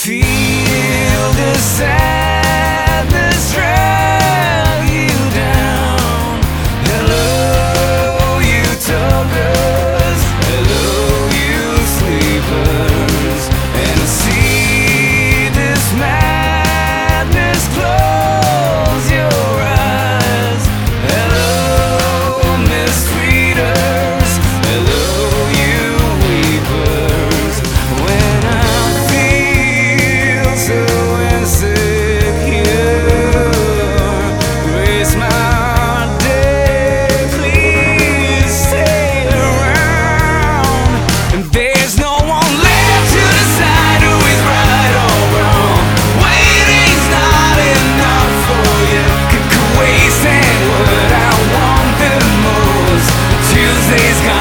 feel Please gone.